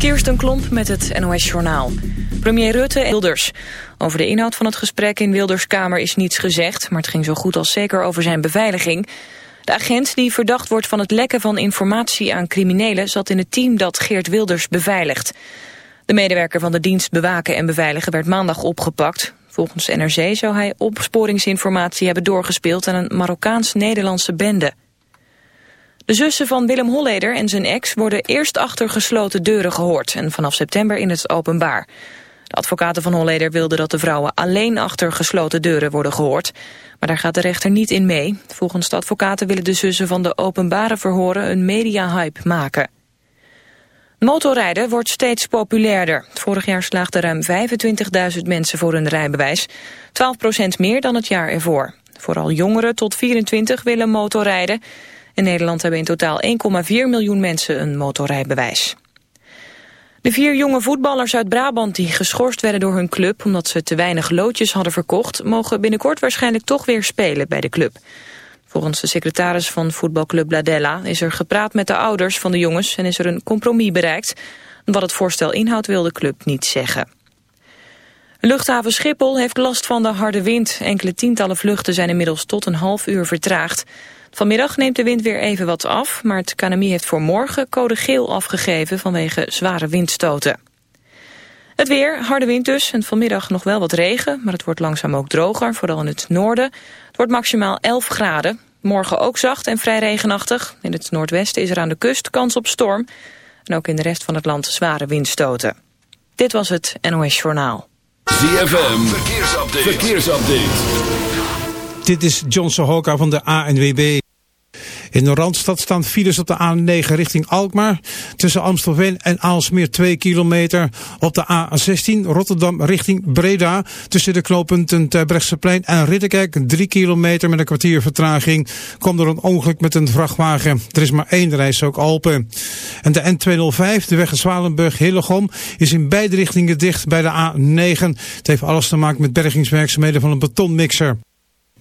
Kirsten Klomp met het NOS-journaal. Premier Rutte en Wilders. Over de inhoud van het gesprek in Wilders Kamer is niets gezegd... maar het ging zo goed als zeker over zijn beveiliging. De agent die verdacht wordt van het lekken van informatie aan criminelen... zat in het team dat Geert Wilders beveiligt. De medewerker van de dienst Bewaken en Beveiligen werd maandag opgepakt. Volgens NRC zou hij opsporingsinformatie hebben doorgespeeld... aan een Marokkaans-Nederlandse bende. De zussen van Willem Holleder en zijn ex worden eerst achter gesloten deuren gehoord en vanaf september in het openbaar. De advocaten van Holleder wilden dat de vrouwen alleen achter gesloten deuren worden gehoord. Maar daar gaat de rechter niet in mee. Volgens de advocaten willen de zussen van de openbare verhoren een media-hype maken. Motorrijden wordt steeds populairder. Vorig jaar slaagden ruim 25.000 mensen voor hun rijbewijs. 12% meer dan het jaar ervoor. Vooral jongeren tot 24 willen motorrijden. In Nederland hebben in totaal 1,4 miljoen mensen een motorrijbewijs. De vier jonge voetballers uit Brabant die geschorst werden door hun club... omdat ze te weinig loodjes hadden verkocht... mogen binnenkort waarschijnlijk toch weer spelen bij de club. Volgens de secretaris van voetbalclub Ladella is er gepraat met de ouders van de jongens... en is er een compromis bereikt. Wat het voorstel inhoudt wil de club niet zeggen. Luchthaven Schiphol heeft last van de harde wind. Enkele tientallen vluchten zijn inmiddels tot een half uur vertraagd. Vanmiddag neemt de wind weer even wat af, maar het KNMI heeft voor morgen code geel afgegeven vanwege zware windstoten. Het weer, harde wind dus, en vanmiddag nog wel wat regen, maar het wordt langzaam ook droger, vooral in het noorden. Het wordt maximaal 11 graden. Morgen ook zacht en vrij regenachtig. In het noordwesten is er aan de kust kans op storm. En ook in de rest van het land zware windstoten. Dit was het NOS Journaal. ZFM, verkeersupdate. verkeersupdate. Dit is John Sohoka van de ANWB. In de Randstad staan files op de A9 richting Alkmaar. Tussen Amstelveen en Aalsmeer 2 kilometer. Op de A16 Rotterdam richting Breda. Tussen de knooppunten Terbrechtseplein en Ridderkerk 3 kilometer met een kwartier vertraging. Komt er een ongeluk met een vrachtwagen. Er is maar één reis ook open. En de N205, de weg Zwalenburg-Hillegom, is in beide richtingen dicht bij de A9. Het heeft alles te maken met bergingswerkzaamheden van een betonmixer.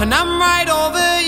and I'm right over you.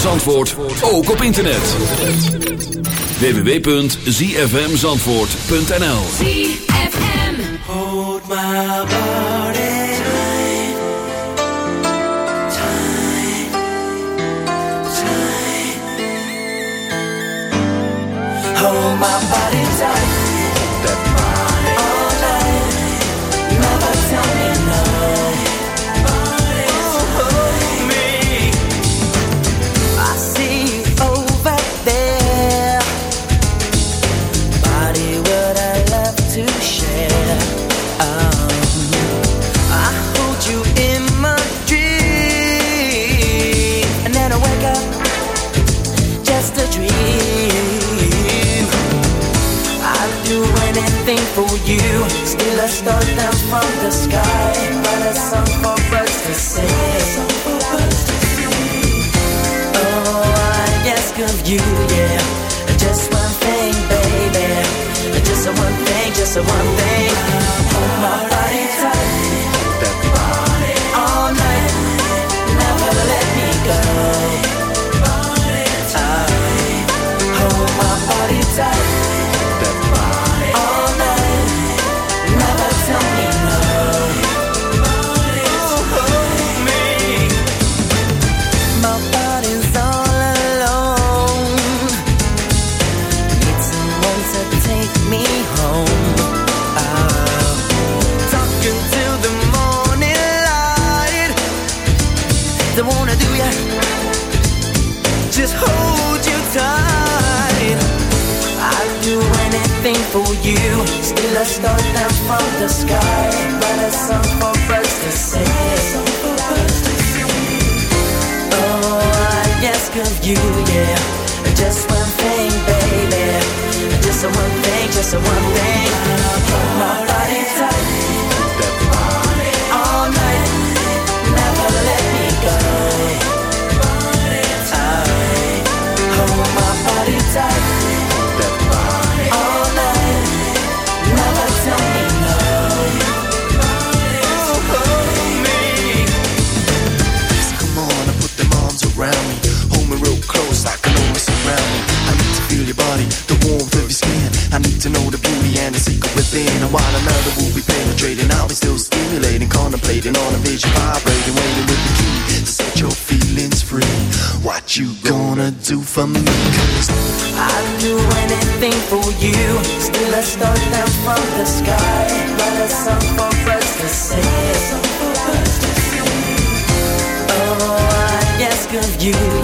van Zandvoort ook op internet. www.zfmzandvoort.nl Hold my you gonna do for me? I'd do anything for you. Still a star down from the sky, write a song for us to sing. Oh, I ask of you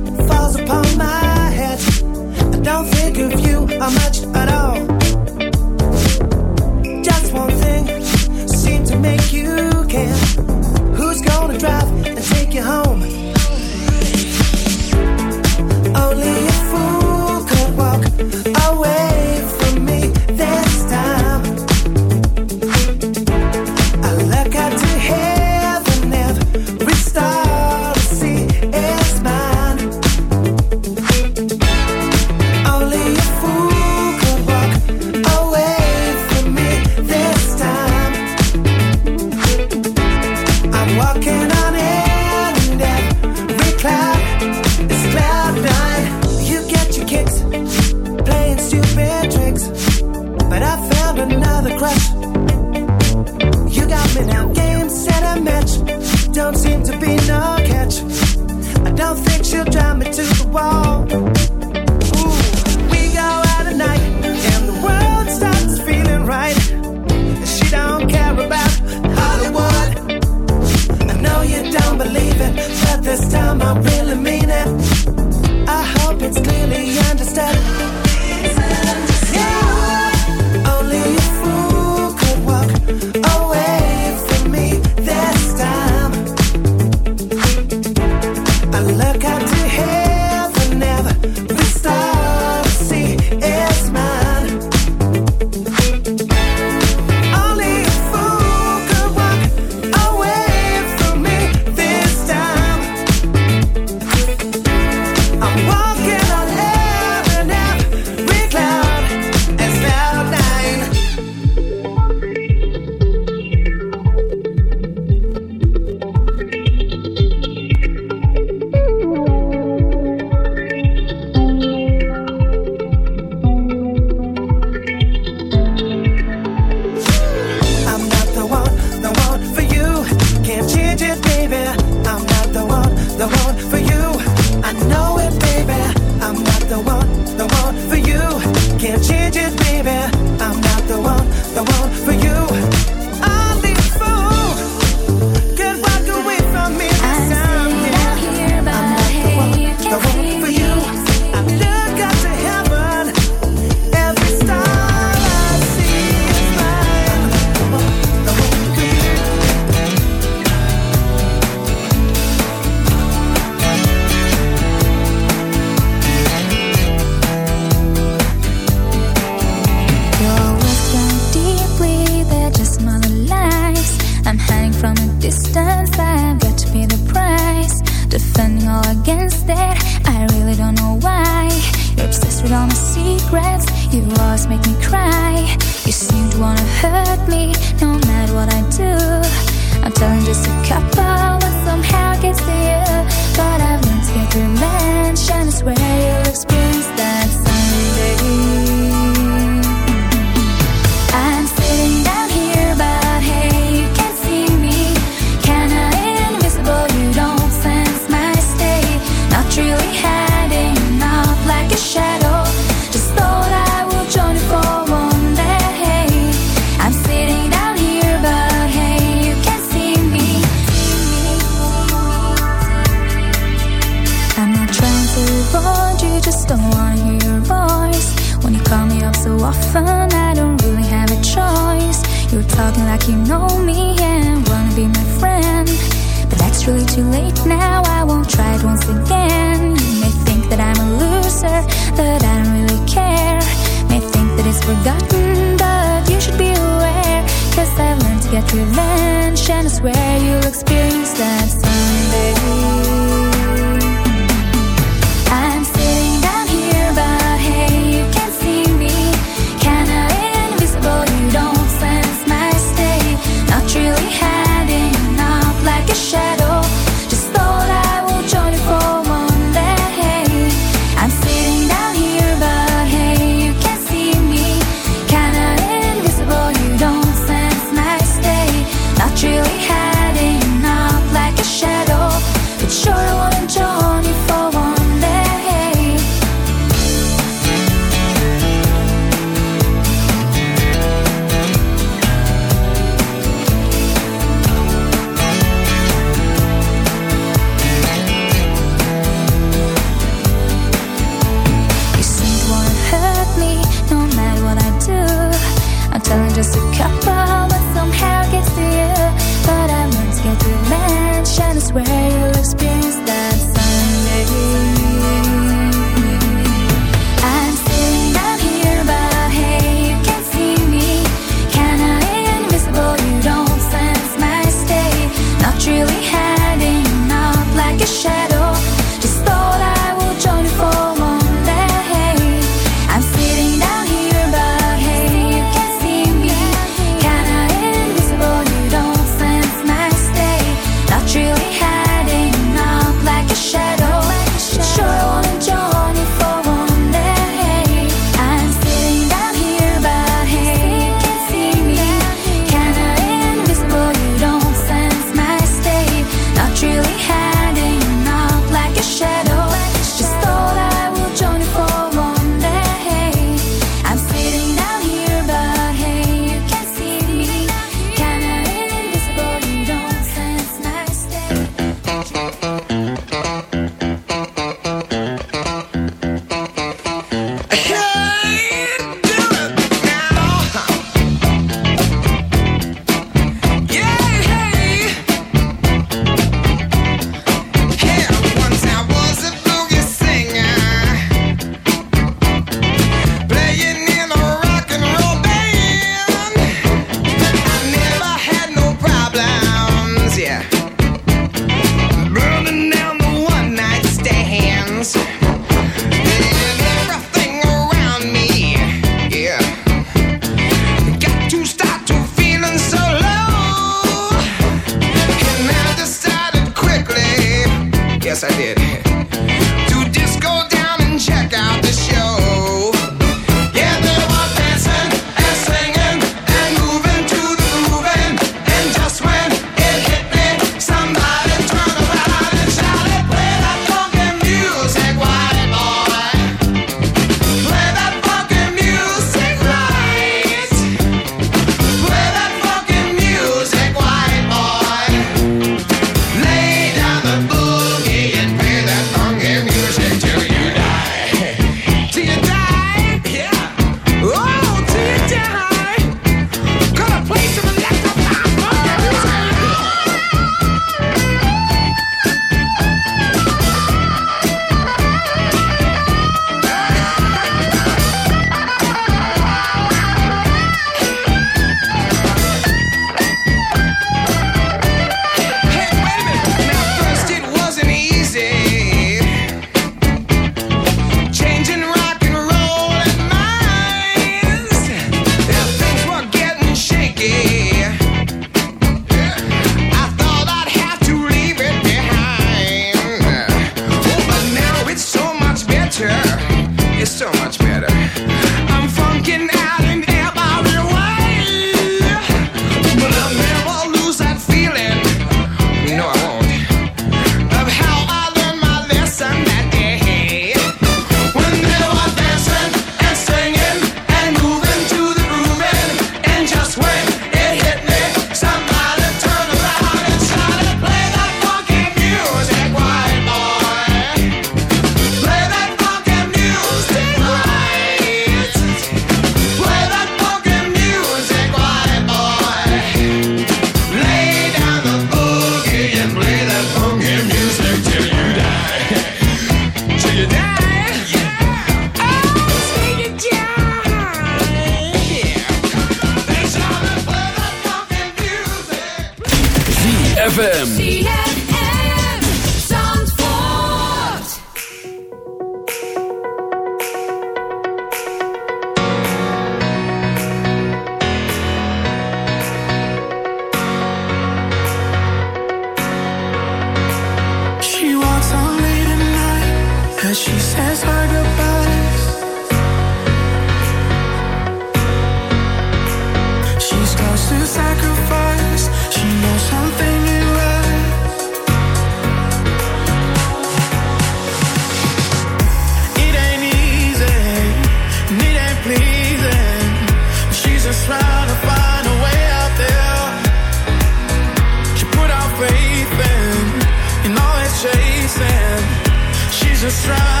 just try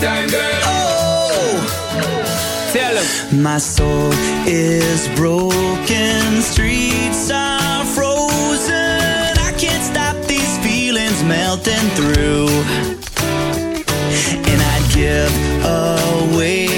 time, girl. Oh, tell him. My soul is broken, streets are frozen. I can't stop these feelings melting through, and I'd give away.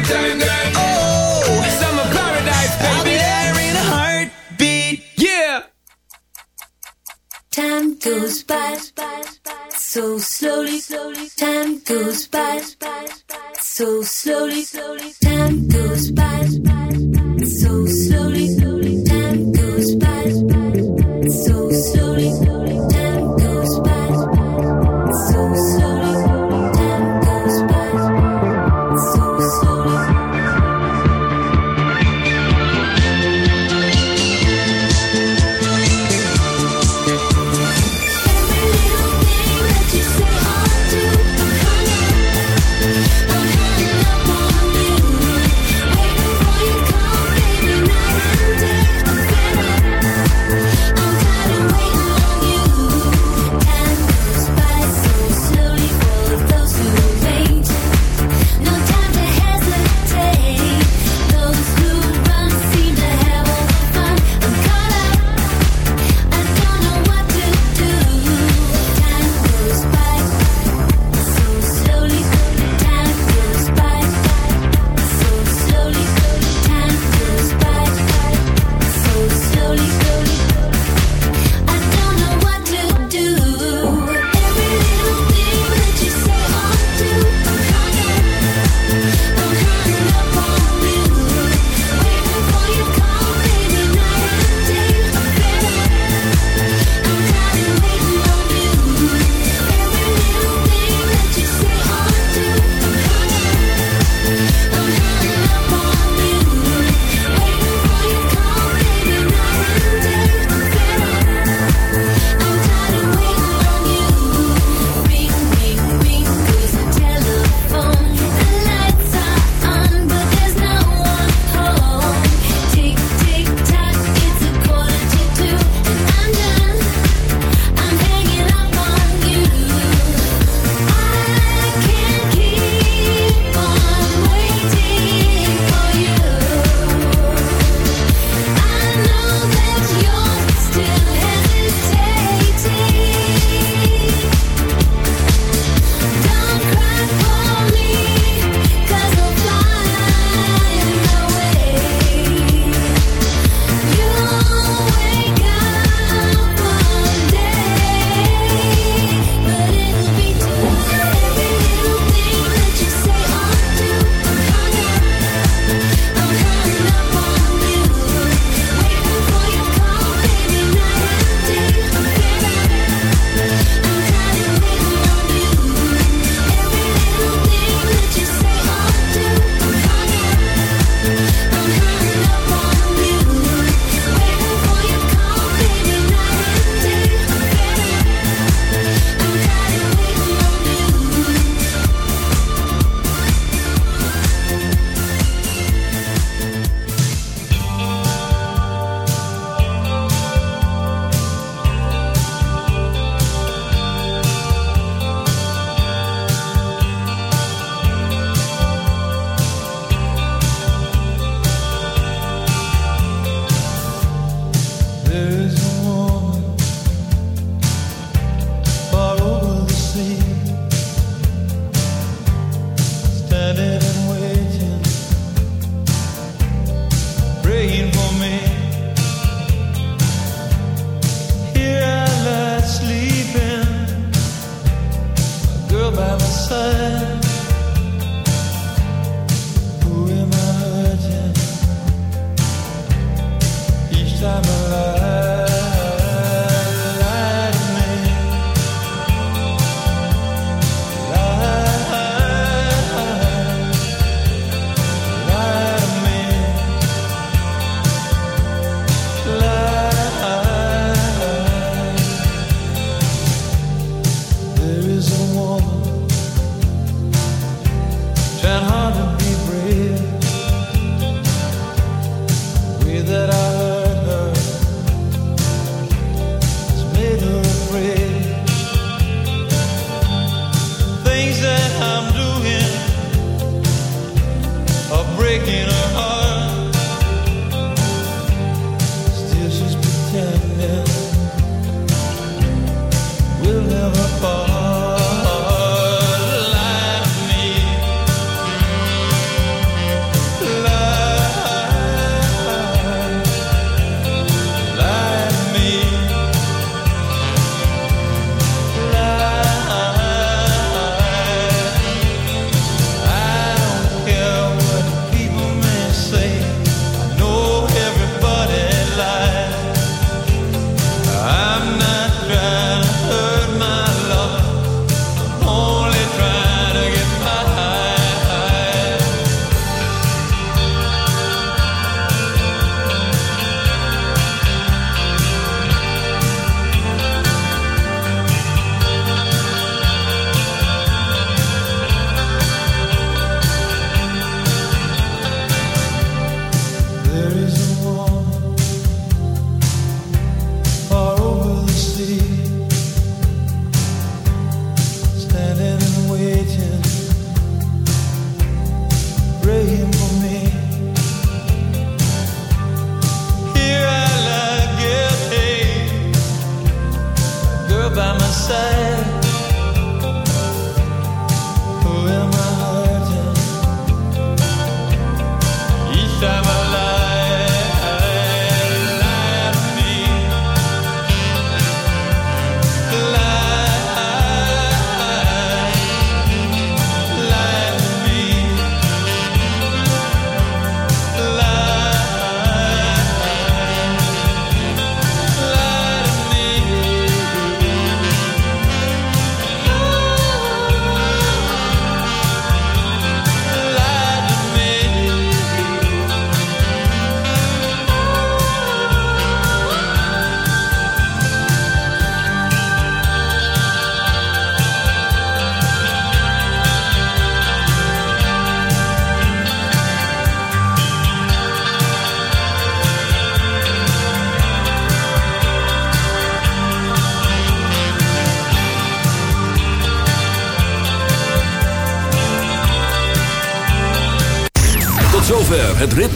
time. Oh, summer paradise, baby. I'll be there in a heartbeat. Yeah. Time goes by so slowly. Time goes by so slowly. Time goes by.